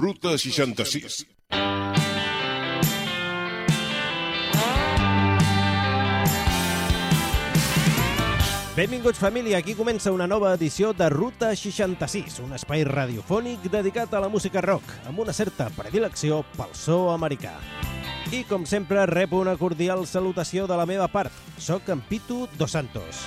Ruta 66. Benvinguts família, aquí comença una nova edició de Ruta 66, un espai radiofònic dedicat a la música rock, amb una certa predilecció pel so americà. I com sempre rebo una cordial salutació de la meva part. Soc en Pitu Dos Santos.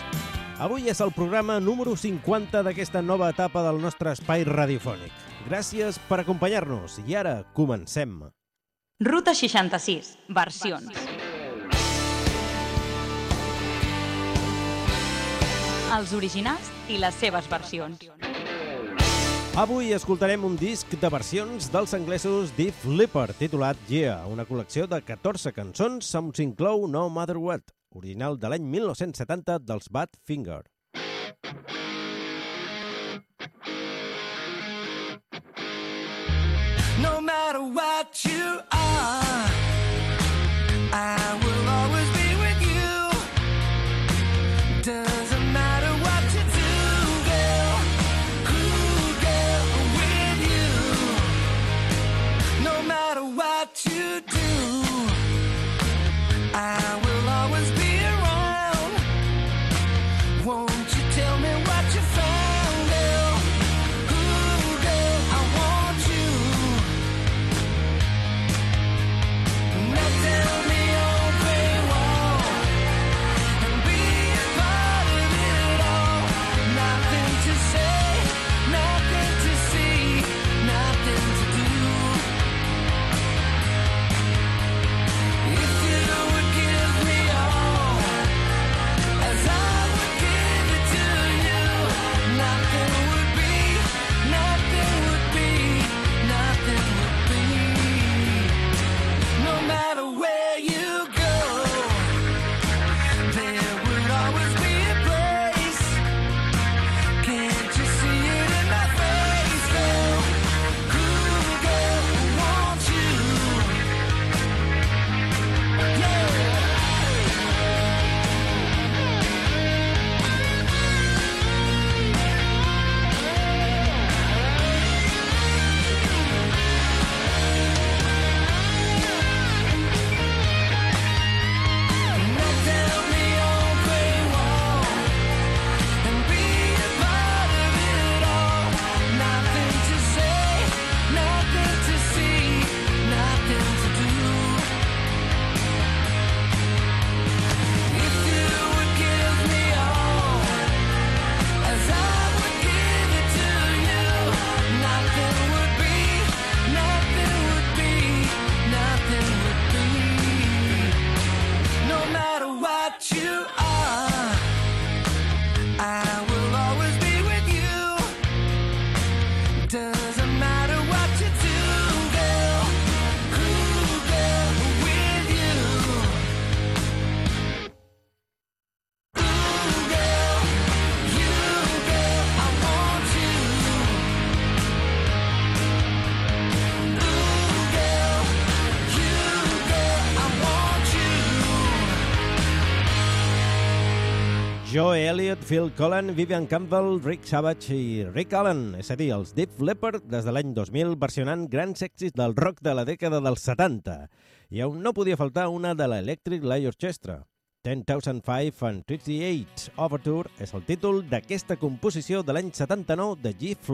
Avui és el programa número 50 d'aquesta nova etapa del nostre espai radiofònic. Gràcies per acompanyar-nos i ara comencem. Ruta 66, versions. Els originals i les seves versions. Avui escoltarem un disc de versions dels anglesos Deep Flipper, titulat Yeah, una col·lecció de 14 cançons on s'inclou No Matter What, original de l'any 1970 dels Bad Finger. No matter what you are, Joe Elliott, Phil Collen, Vivian Campbell, Rick Savage i Rick Allen, és a dir, els Deep Leppard des de l'any 2000 versionant grans èxits del rock de la dècada dels 70. I on no podia faltar una de l'Electric Light Orchestra. 10,005 and 28 Overture és el títol d'aquesta composició de l'any 79 de Jeff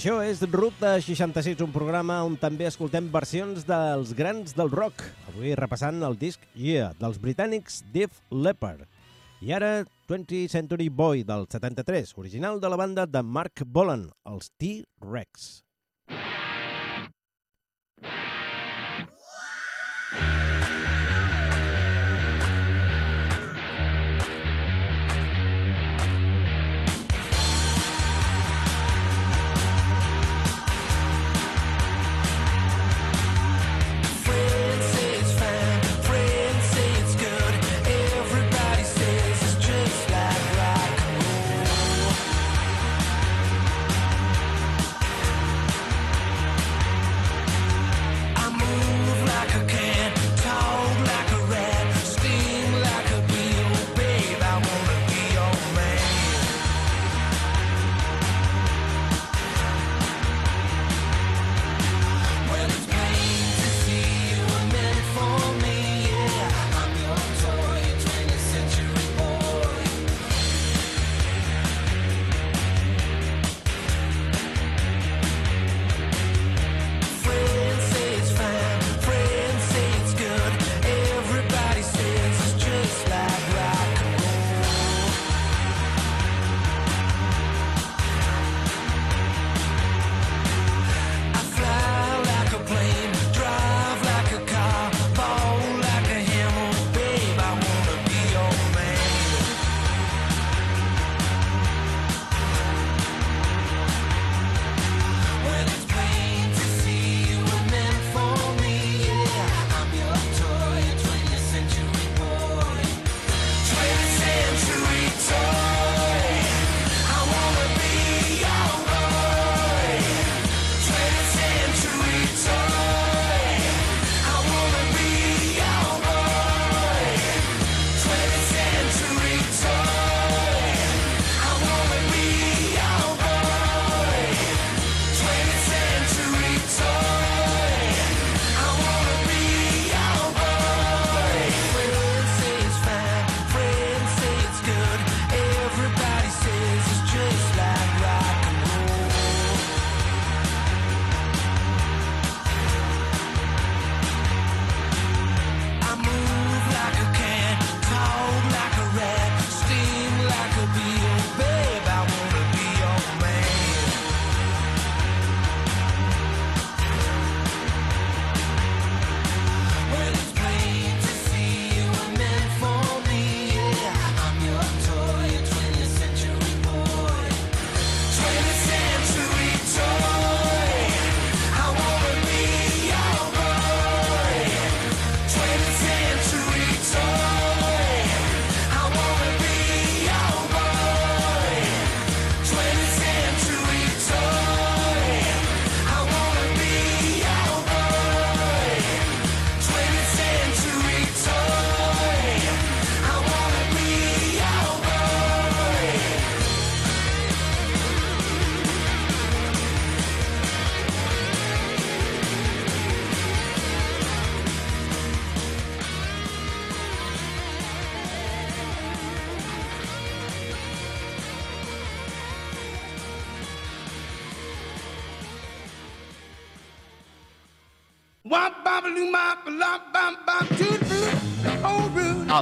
Això és Ruta 66, un programa on també escoltem versions dels grans del rock. Avui repassant el disc Yeah, dels britànics Def Leppard. I ara 20th Century Boy, del 73, original de la banda de Mark Bolan, els T-Rex.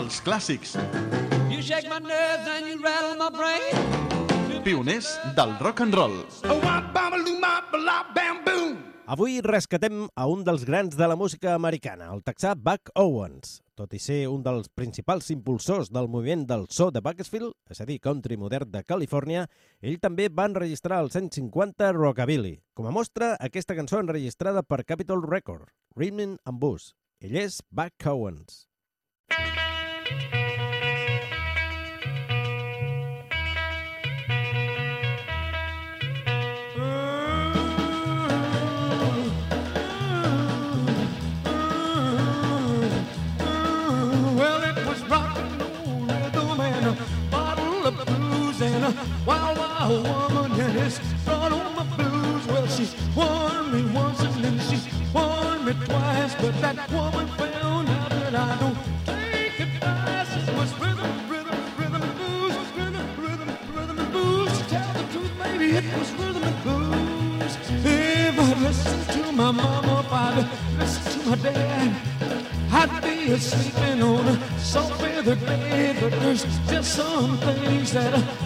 els clàssics. Pioners del rock and roll. Avui rescatem a un dels grans de la música americana, el texà Buck Owens. Tot i ser un dels principals impulsors del moviment del so de Bakersfield, és a dir, country modern de Califòrnia, ell també va enregistrar el 150 Rockabilly. Com a mostra, aquesta cançó enregistrada per Capitol Record, Rhythm and Boost. Ell és Buck Owens. Some things that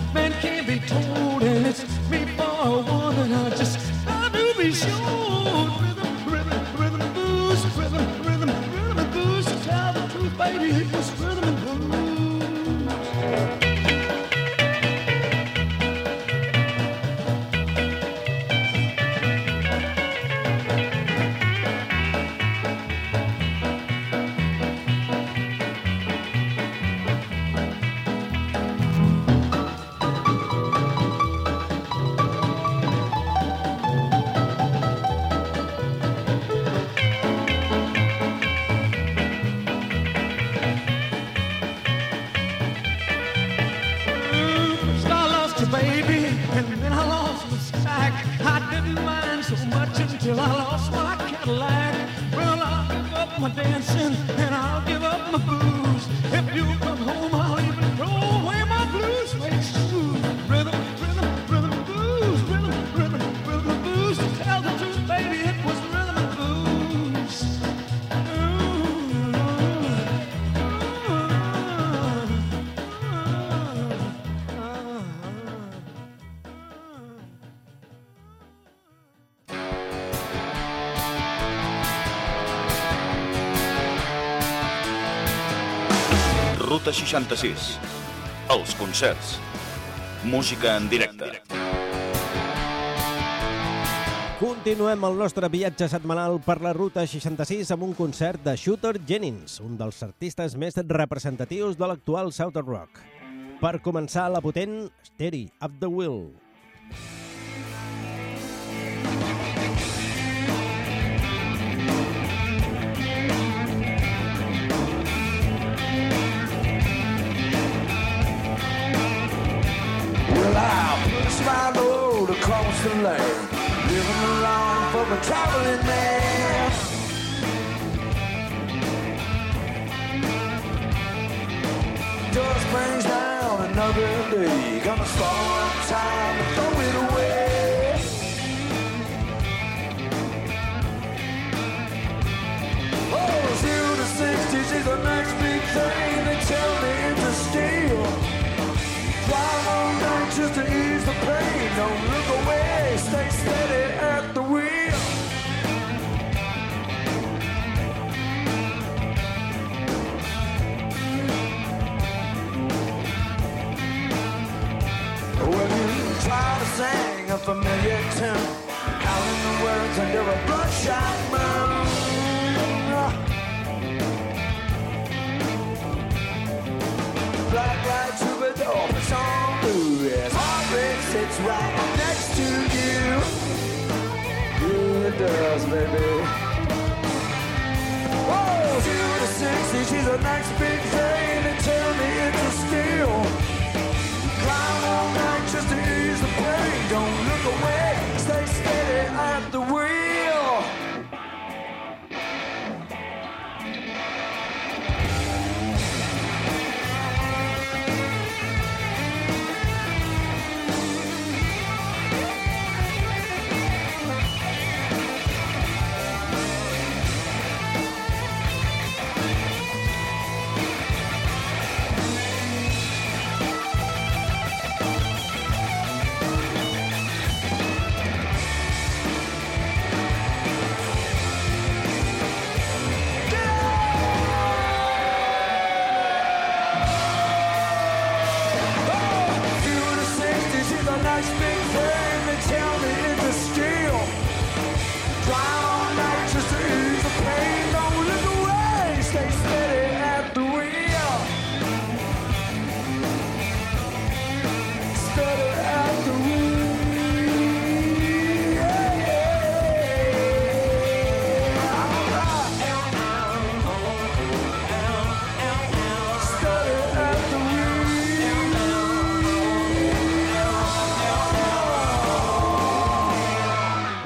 Ruta 66. Els concerts. Música en directe. Continuem el nostre viatge setmanal per la Ruta 66 amb un concert de Shooter Jennings, un dels artistes més representatius de l'actual Southern Rock. Per començar, la potent Steady Up the Wheel. Well, I push my load across the land, living along for the traveling man. Just brings down another day, familiar tune, howling the words under a bloodshot moon. Black light troubadour, puts on blue. His heart sits right next to you. Yeah, it does, baby. Whoa, zero to sixty, she's the next big thing. They tell me it's a steal. Away, stay steady at the wheel.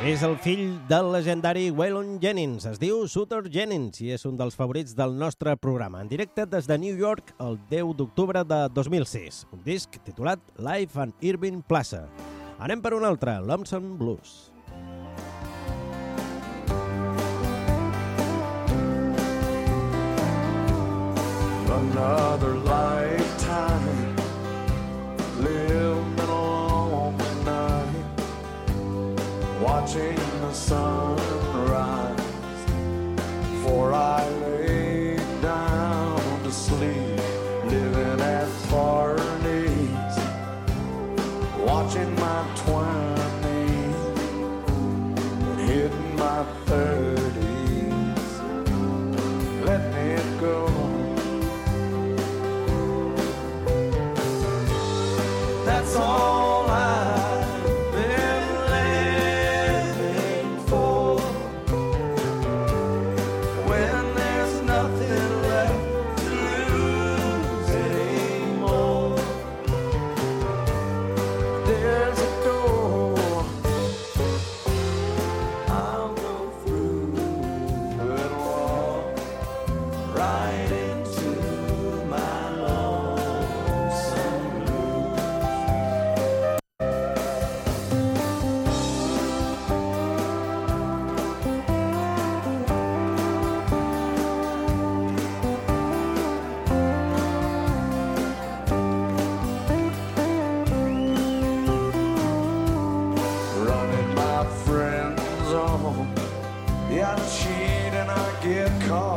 És el fill del legendari Waylon Jennings. Es diu Sutter Jennings i és un dels favorits del nostre programa. En directe des de New York el 10 d'octubre de 2006. Un disc titulat Life and Irving Plaza. Anem per un altre, Lonesome Blues. another lifetime. Watching the sun rise. Before I lay down to sleep, living at parties, Yeah, I cheat and I get caught.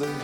Master.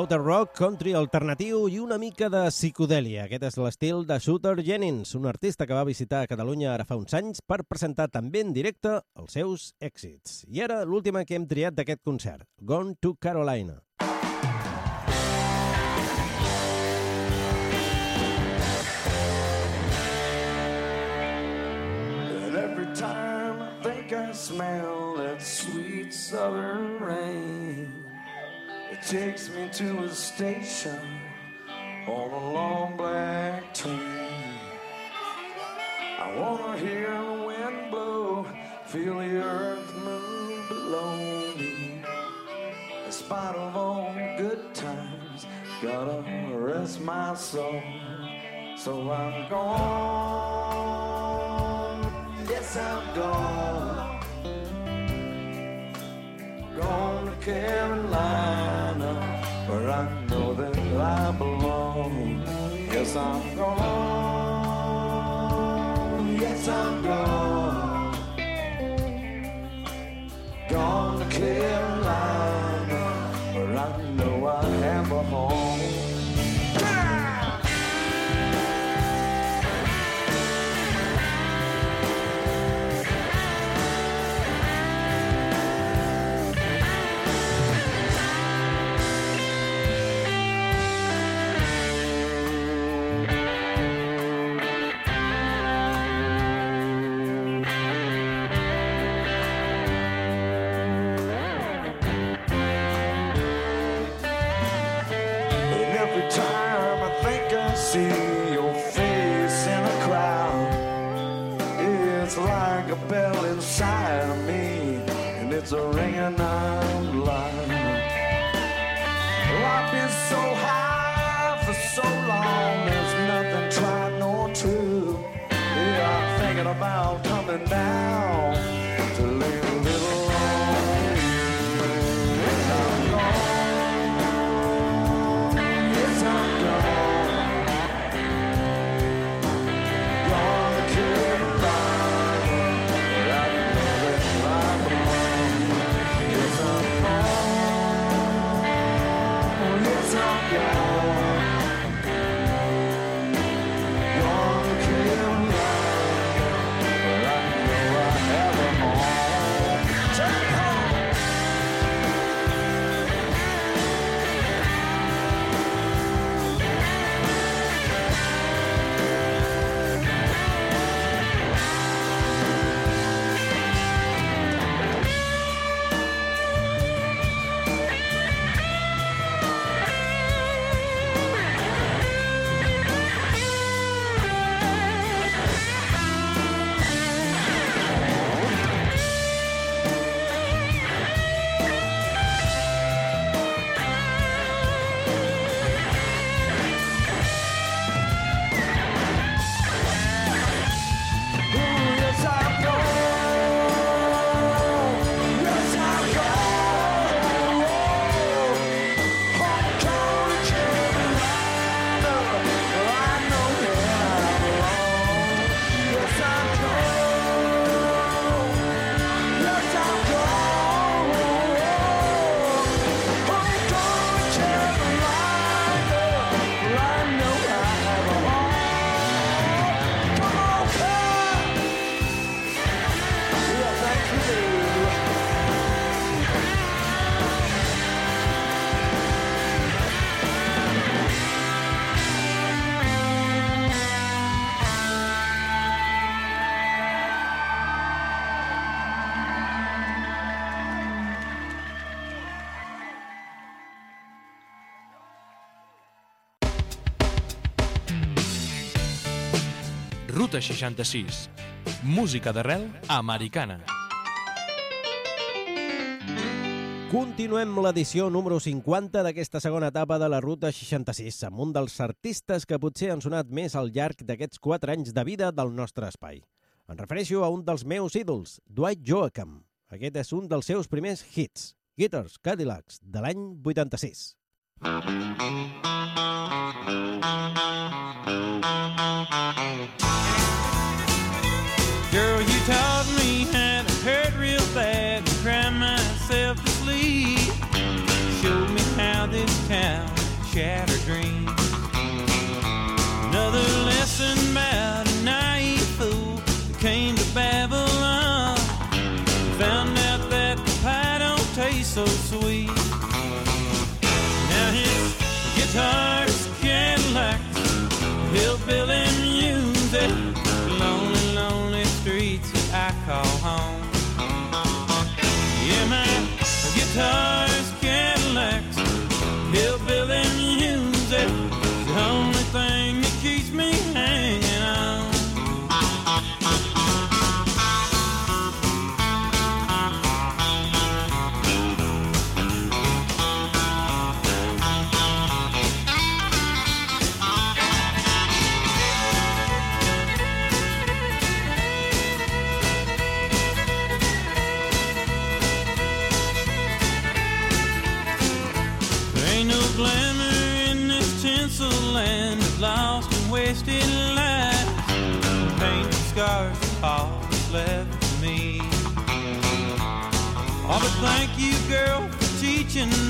Southern Rock, country alternatiu i una mica de psicodèlia. Aquest és l'estil de Shooter Jennings, un artista que va visitar Catalunya ara fa uns anys per presentar també en directe els seus èxits. I ara l'última que hem triat d'aquest concert, Gone to Carolina. And every time I think I smell that sweet southern rain, takes me to a station on a long black train. I wanna hear the wind blow, feel the earth move below me. In spite of all the good times, gotta rest my soul. So I'm gone, yes I'm gone. Gone to Carolina, where I know that I belong. Yes I'm gone, yes I'm gone. Gone Ruta 66. Música d'arrel americana. Continuem l'edició número 50 d'aquesta segona etapa de la Ruta 66, amb un dels artistes que potser han sonat més al llarg d'aquests 4 anys de vida del nostre espai. Em refereixo a un dels meus ídols, Dwight Joachim. Aquest és un dels seus primers hits, Guitars Cadillacs, de l'any 86. Música ocean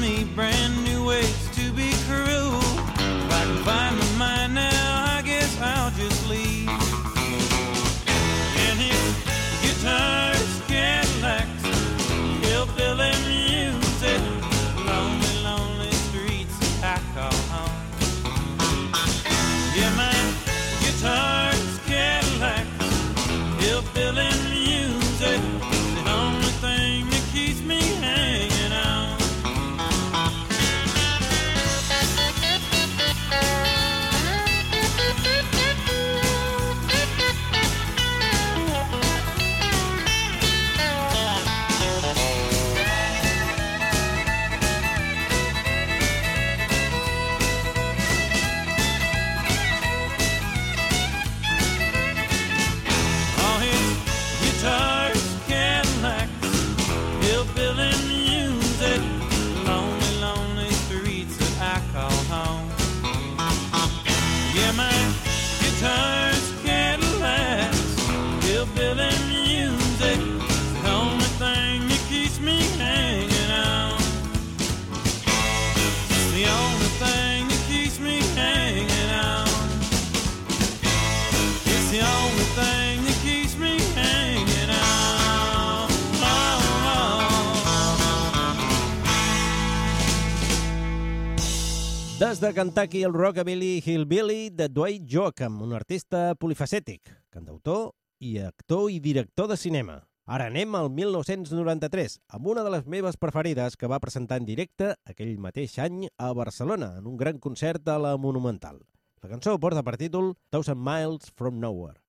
de Kentucky, el rockabilly Hillbilly de Dwight Joachim, un artista polifacètic, cantautor i actor i director de cinema. Ara anem al 1993, amb una de les meves preferides que va presentar en directe aquell mateix any a Barcelona, en un gran concert a la Monumental. La cançó porta per títol Thousand Miles from Nowhere.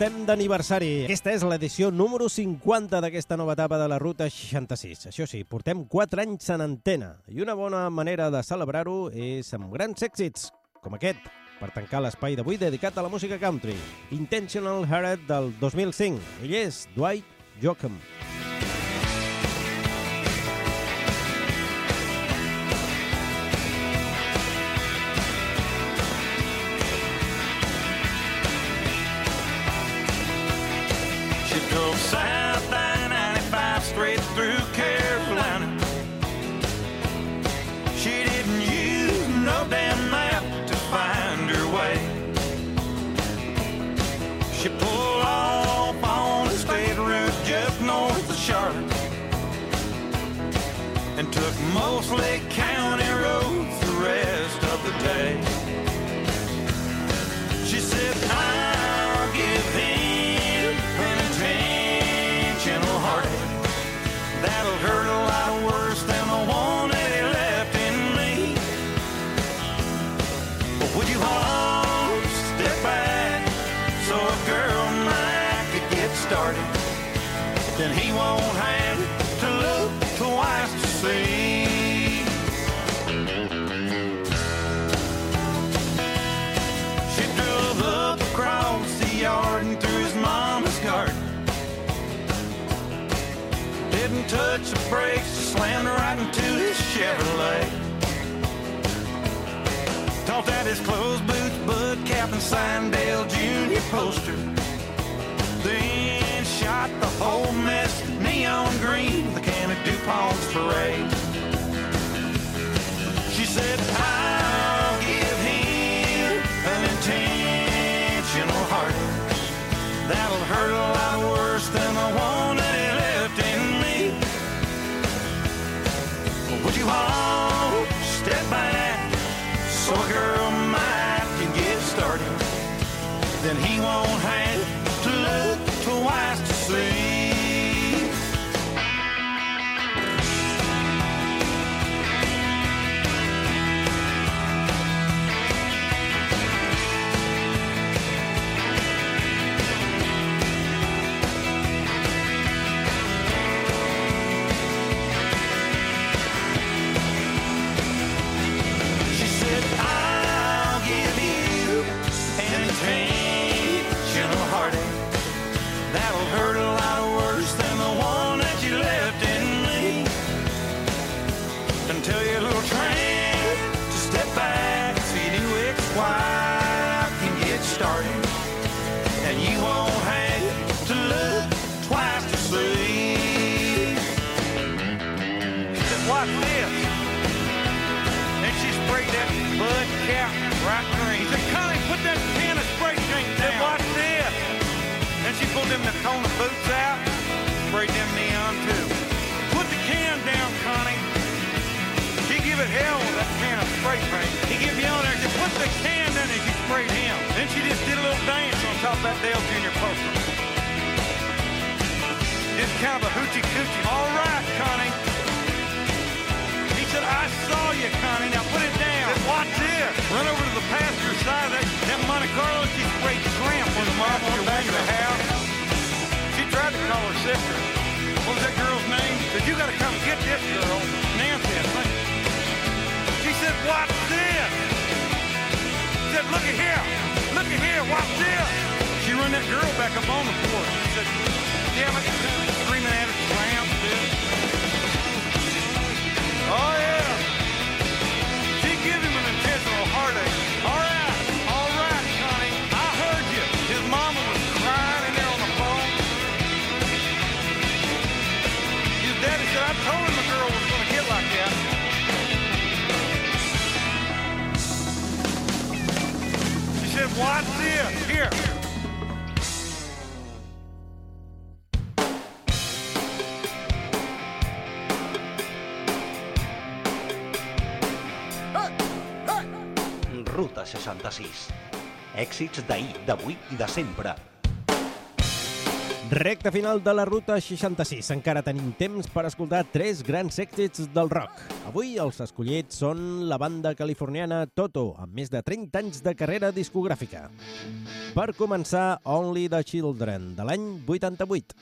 Estem d'aniversari. Aquesta és l'edició número 50 d'aquesta nova etapa de la Ruta 66. Això sí, portem 4 anys en antena i una bona manera de celebrar-ho és amb grans èxits, com aquest, per tancar l'espai d'avui dedicat a la música country. Intentional Heart del 2005. Ell és Dwight Joachim. She mostly county roads the rest of the day. She said, I'll give him an intentional heartache. That'll hurt a lot worse than the one that he left in me. But would you hold, step back, so a girl might could get started? Then he won't have to look twice to see. Touch the brakes, slammed right into his Chevrolet. Tossed out his clothes boots, bud cap, and Signdale Junior poster. Then shot the whole mess neon green with a can of DuPont's parade. She said, I'll give him an intentional heart. That'll hurt a lot worse than the one you all step back so a girl might can get started? Then he won't have cap right green. He said, Connie, put that can of spray paint down. Said, watch this. And she pulled them Nakona boots out, sprayed them neon too. Put the can down, Connie. She give it hell with that can of spray paint. He give me on there, she put the can down and she sprayed him. Then she just did a little dance on top of that Dale Jr. poster. Just kind of a hoochie coochie. All right, Connie. Said, I saw you, Connie. Now put it down. Said, watch this. Run over to the passenger side of that, that Monte Carlo. She sprayed shrimp on the mom on the back of the house. She tried to call her sister. What was that girl's name? Said, you got to come get this girl. Nancy, I think. She said, watch this. She said, look at here. Look at here. Watch this. She run that girl back up on the porch. She said, damn it. Watch this. Here. Ruta 66. Èxits d'ahir, d'avui i de sempre. Recte final de la ruta 66. Encara tenim temps per escoltar tres grans èxits del rock. Avui els escollits són la banda californiana Toto, amb més de 30 anys de carrera discogràfica. Per començar, Only the Children, de l'any 88.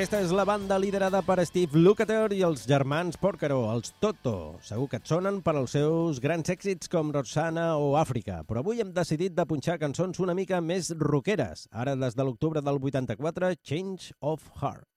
Aquesta és la banda liderada per Steve Lukather i els germans Porcaro, els Toto. Segur que et sonen per als seus grans èxits com Roxana o Àfrica, però avui hem decidit de punxar cançons una mica més rockeres. Ara, des de l'octubre del 84, Change of Heart.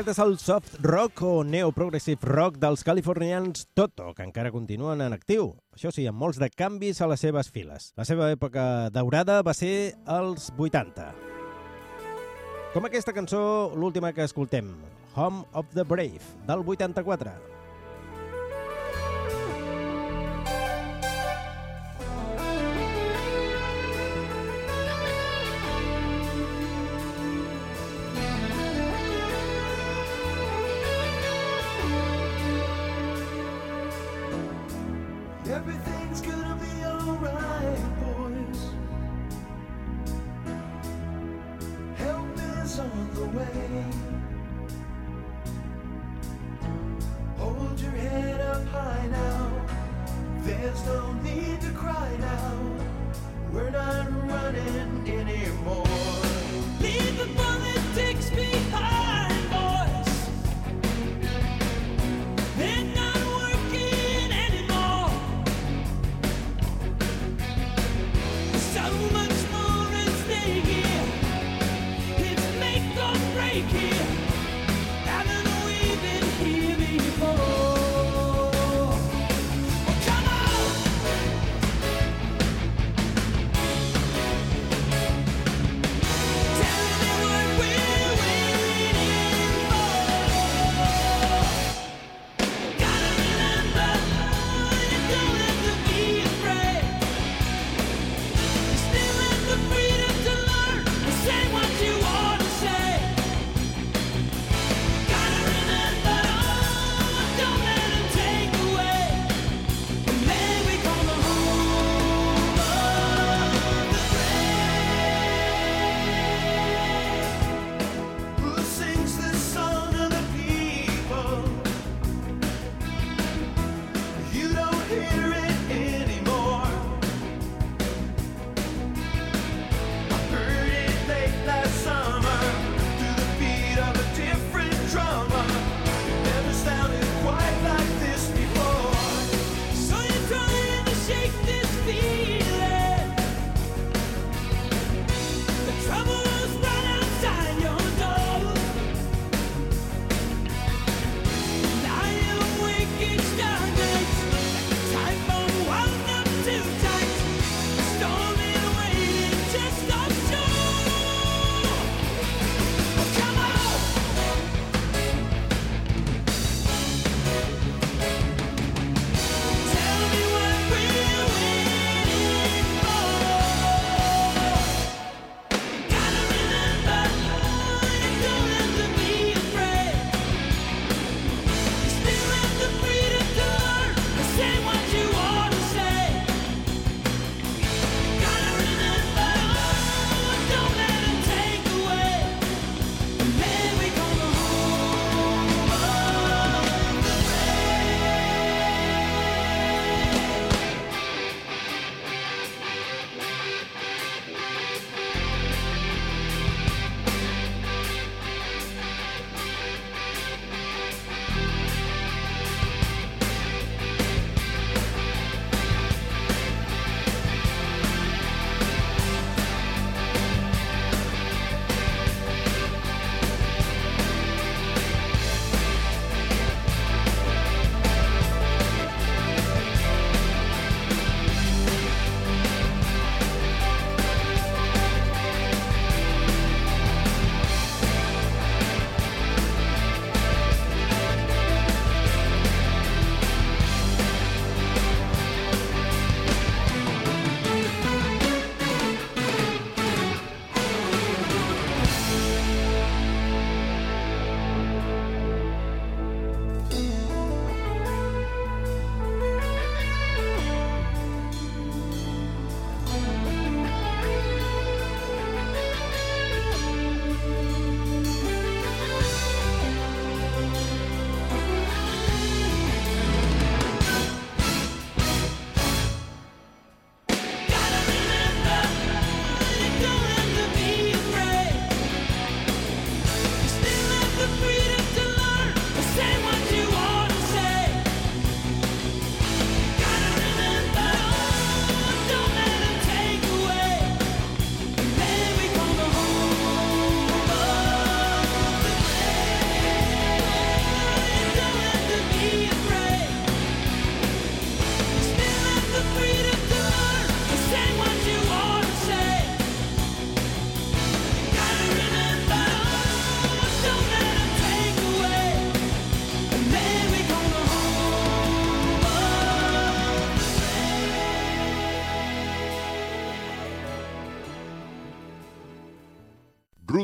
Aquest és el soft rock o neoprogressive rock dels californians Toto, que encara continuen en actiu. Això sí, amb molts de canvis a les seves files. La seva època daurada va ser als 80. Com aquesta cançó, l'última que escoltem, Home of the Brave, del 84.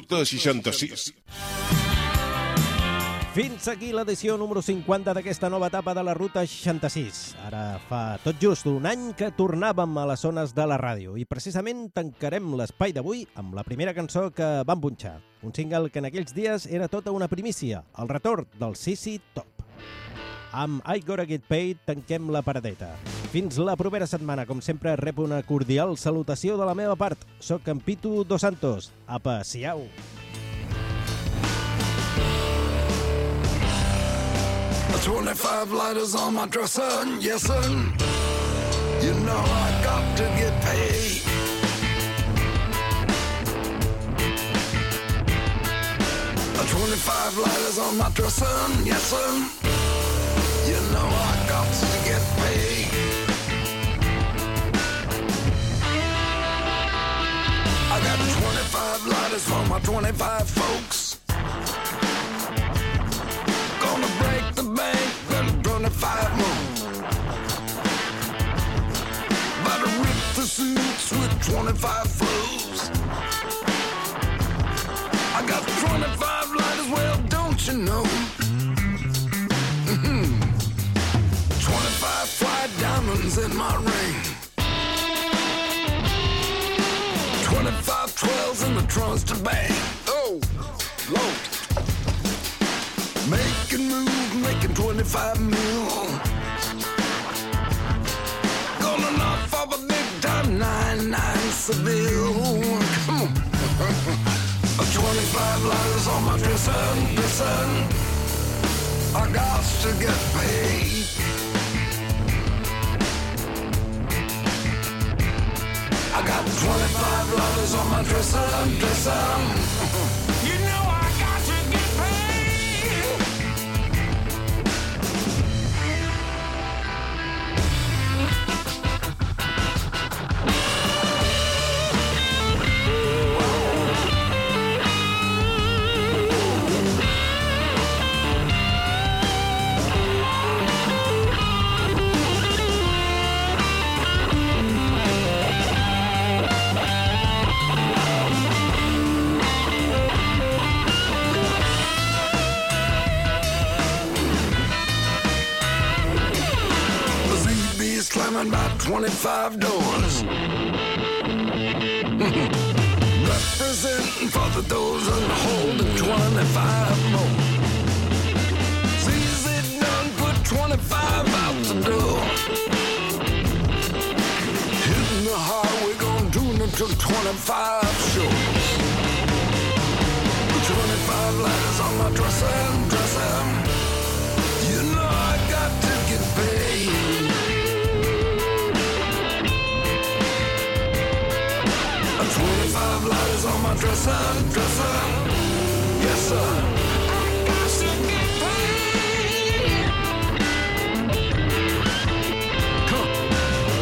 Ruta 66. Fins aquí l'edició número 50 d'aquesta nova etapa de la Ruta 66. Ara fa tot just un any que tornàvem a les zones de la ràdio i precisament tancarem l'espai d'avui amb la primera cançó que vam punxar. Un single que en aquells dies era tota una primícia, el retorn del Sisi Top. Amb I Gotta Get Paid tanquem la paradeta. Fins la propera setmana, com sempre, rep una cordial salutació de la meva part. Soc en Pitu Dos Santos. Apa, siau! Twenty-five lighters on my dresser, yes sir. You know I got to get paid. Twenty-five lighters on my dresser, yes sir. Lighters for my twenty-five folks. Gonna break the bank, then 25 more. About to rip the suits with 25 foes. I got 25 lighters, well, don't you know? Mm-hmm. 25 fly diamonds in my ring. 12s in the trunks to bang. Oh, Lord. Making moves, making 25 mil. Gonna knock off a big time 9-9 Seville. Come on. 25 lighters on my dresser, dresser. I got to get paid. I got 25 lovers on my dresser, dresser. ZB's about 25 doors. Representing for the those and holding 25 more. ZZ done put 25 out the door. Hitting the highway, gonna tune them to 25 shows. 25 letters on my dresser. Dresser, dresser. Yes, sir. I got to get paid. Come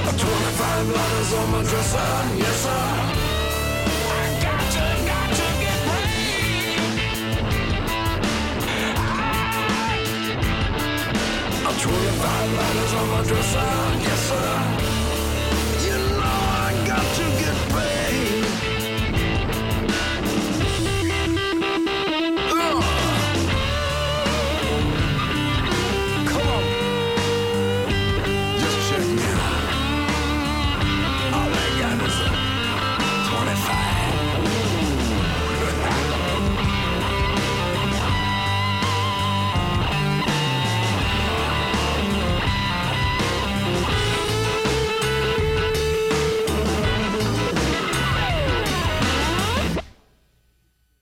on. 25 lighters on my dresser, yes, sir. I got to, got to get paid. A 25 lighters on my dresser, yes, sir.